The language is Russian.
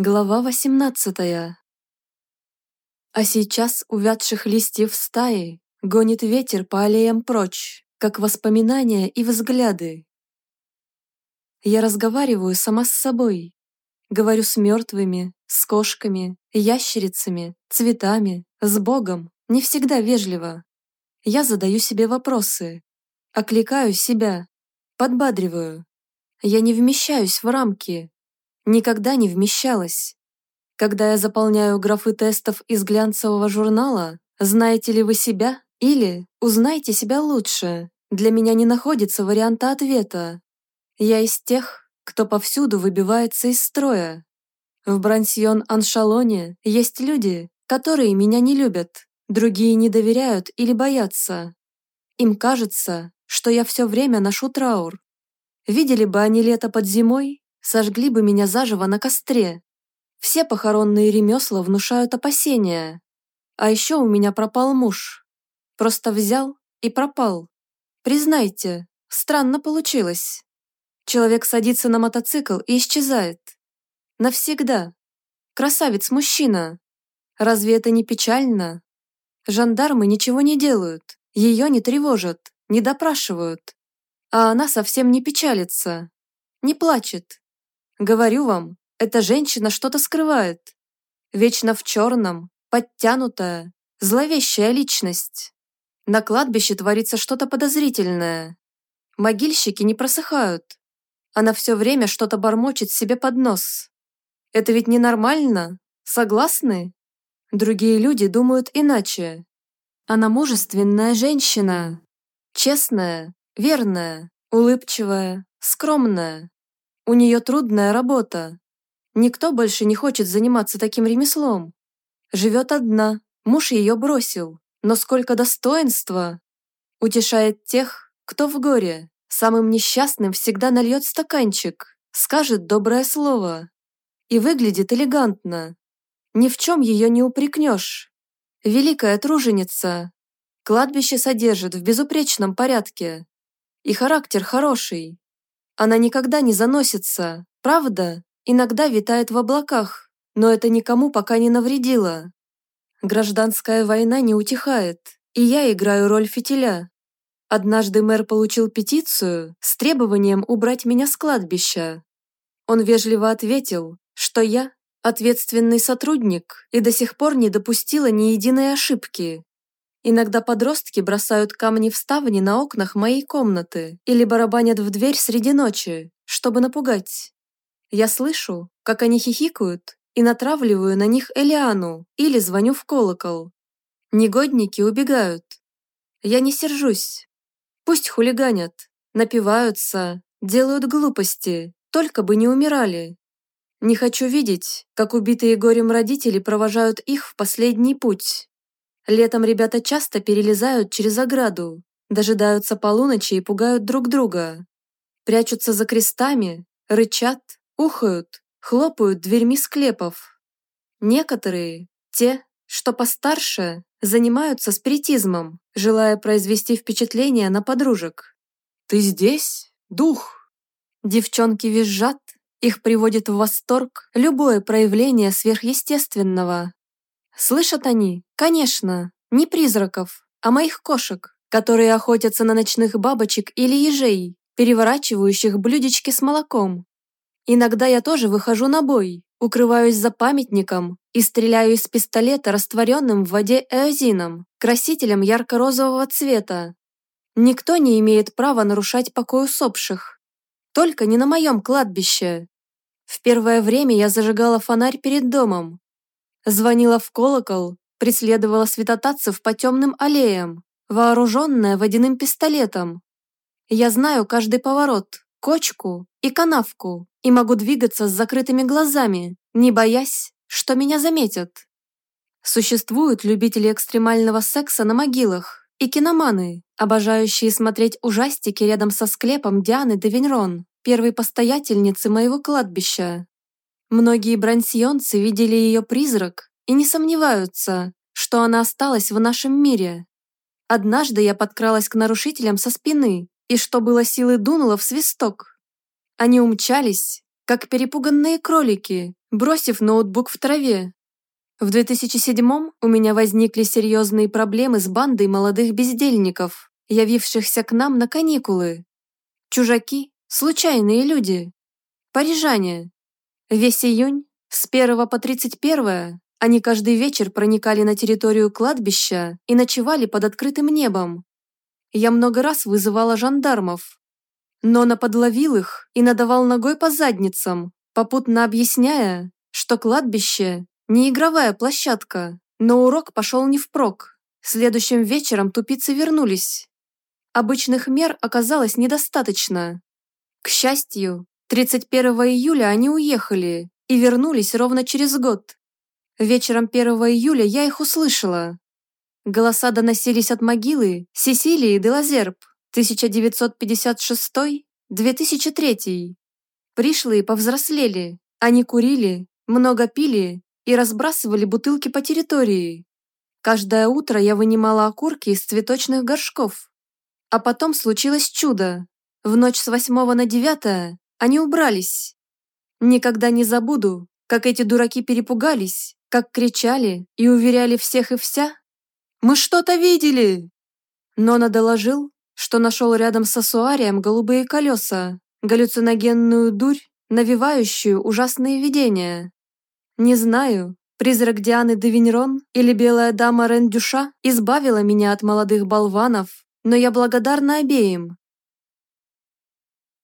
Глава 18 А сейчас увядших листьев стаи гонит ветер по аллеям прочь, как воспоминания и взгляды. Я разговариваю сама с собой. Говорю с мертвыми, с кошками, ящерицами, цветами, с Богом, не всегда вежливо. Я задаю себе вопросы, окликаю себя, подбадриваю. Я не вмещаюсь в рамки, никогда не вмещалась. Когда я заполняю графы тестов из глянцевого журнала «Знаете ли вы себя?» или «Узнайте себя лучше», для меня не находится варианта ответа. Я из тех, кто повсюду выбивается из строя. В Брансьон-Аншалоне есть люди, которые меня не любят, другие не доверяют или боятся. Им кажется, что я все время ношу траур. Видели бы они лето под зимой, сожгли бы меня заживо на костре. Все похоронные ремесла внушают опасения. А еще у меня пропал муж. Просто взял и пропал. Признайте, странно получилось. Человек садится на мотоцикл и исчезает. Навсегда. Красавец-мужчина. Разве это не печально? Жандармы ничего не делают, ее не тревожат, не допрашивают. А она совсем не печалится, не плачет, Говорю вам, эта женщина что-то скрывает. Вечно в черном, подтянутая, зловещая личность. На кладбище творится что-то подозрительное. Могильщики не просыхают. Она все время что-то бормочет себе под нос. Это ведь ненормально, согласны? Другие люди думают иначе. Она мужественная женщина. Честная, верная, улыбчивая, скромная. У нее трудная работа. Никто больше не хочет заниматься таким ремеслом. Живет одна, муж ее бросил. Но сколько достоинства! Утешает тех, кто в горе. Самым несчастным всегда нальет стаканчик, скажет доброе слово. И выглядит элегантно. Ни в чем ее не упрекнешь. Великая труженица. Кладбище содержит в безупречном порядке. И характер хороший. Она никогда не заносится, правда? Иногда витает в облаках, но это никому пока не навредило. Гражданская война не утихает, и я играю роль фитиля. Однажды мэр получил петицию с требованием убрать меня с кладбища. Он вежливо ответил, что я ответственный сотрудник и до сих пор не допустила ни единой ошибки. Иногда подростки бросают камни в ставни на окнах моей комнаты или барабанят в дверь среди ночи, чтобы напугать. Я слышу, как они хихикают, и натравливаю на них Элиану или звоню в колокол. Негодники убегают. Я не сержусь. Пусть хулиганят, напиваются, делают глупости, только бы не умирали. Не хочу видеть, как убитые горем родители провожают их в последний путь. Летом ребята часто перелезают через ограду, дожидаются полуночи и пугают друг друга. Прячутся за крестами, рычат, ухают, хлопают дверьми склепов. Некоторые, те, что постарше, занимаются спиритизмом, желая произвести впечатление на подружек. «Ты здесь? Дух!» Девчонки визжат, их приводит в восторг любое проявление сверхъестественного. Слышат они, конечно, не призраков, а моих кошек, которые охотятся на ночных бабочек или ежей, переворачивающих блюдечки с молоком. Иногда я тоже выхожу на бой, укрываюсь за памятником и стреляю из пистолета растворенным в воде эозином, красителем ярко-розового цвета. Никто не имеет права нарушать покой усопших. Только не на моем кладбище. В первое время я зажигала фонарь перед домом, Звонила в колокол, преследовала святотатцев по темным аллеям, вооруженная водяным пистолетом. Я знаю каждый поворот, кочку и канавку и могу двигаться с закрытыми глазами, не боясь, что меня заметят. Существуют любители экстремального секса на могилах и киноманы, обожающие смотреть ужастики рядом со склепом Дианы де Винрон, первой постоятельницы моего кладбища. Многие брансьонцы видели ее призрак и не сомневаются, что она осталась в нашем мире. Однажды я подкралась к нарушителям со спины и, что было силы, дунула в свисток. Они умчались, как перепуганные кролики, бросив ноутбук в траве. В 2007 у меня возникли серьезные проблемы с бандой молодых бездельников, явившихся к нам на каникулы. Чужаки, случайные люди. Парижане. Весь июнь, с 1 по 31, они каждый вечер проникали на территорию кладбища и ночевали под открытым небом. Я много раз вызывала жандармов. Но подловил их и надавал ногой по задницам, попутно объясняя, что кладбище – не игровая площадка, но урок пошел не впрок. Следующим вечером тупицы вернулись. Обычных мер оказалось недостаточно. К счастью, 31 июля они уехали и вернулись ровно через год. Вечером 1 июля я их услышала. Голоса доносились от могилы Сесилии де Лазерб, 1956-2003. Пришлые повзрослели, они курили, много пили и разбрасывали бутылки по территории. Каждое утро я вынимала окурки из цветочных горшков. А потом случилось чудо. В ночь с 8 на 9 они убрались. Никогда не забуду, как эти дураки перепугались как кричали и уверяли всех и вся? «Мы что-то видели!» Нона доложил, что нашел рядом с ассуарием голубые колеса, галлюциногенную дурь, навевающую ужасные видения. Не знаю, призрак Дианы де Виньрон или белая дама Рен Дюша избавила меня от молодых болванов, но я благодарна обеим,